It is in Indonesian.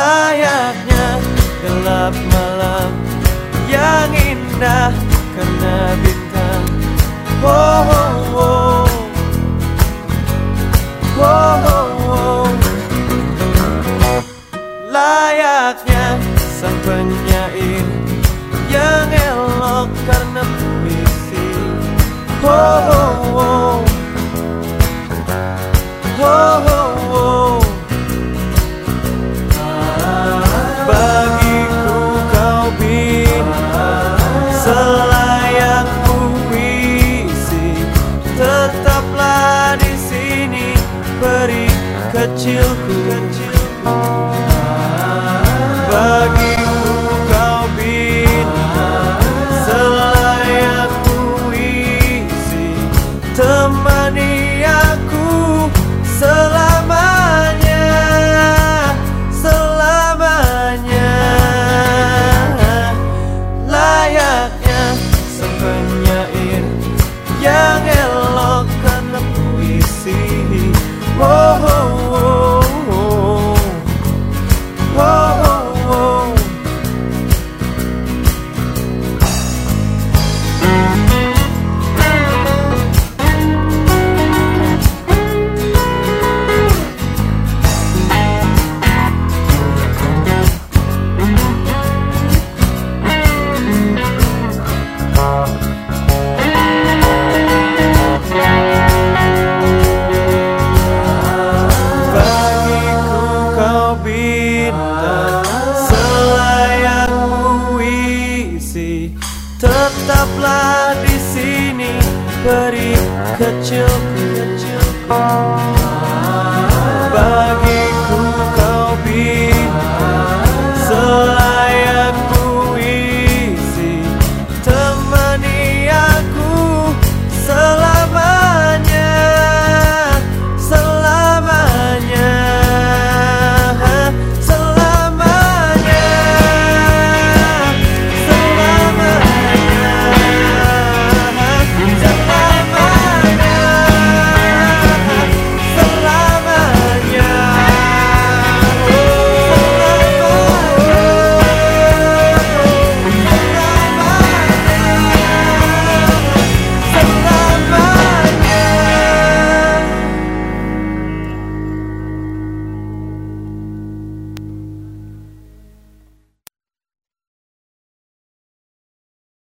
Layaknya gelap malam yang indah karena bintang Oh, oh, oh. Oh, oh, oh. Layaknya sang penyair yang elok karena puisi Oh, oh, oh. Beri kecilku. Bagiku kau bintang. Selayak puisi Tetaplah di sini. Beri kecilku, kecilku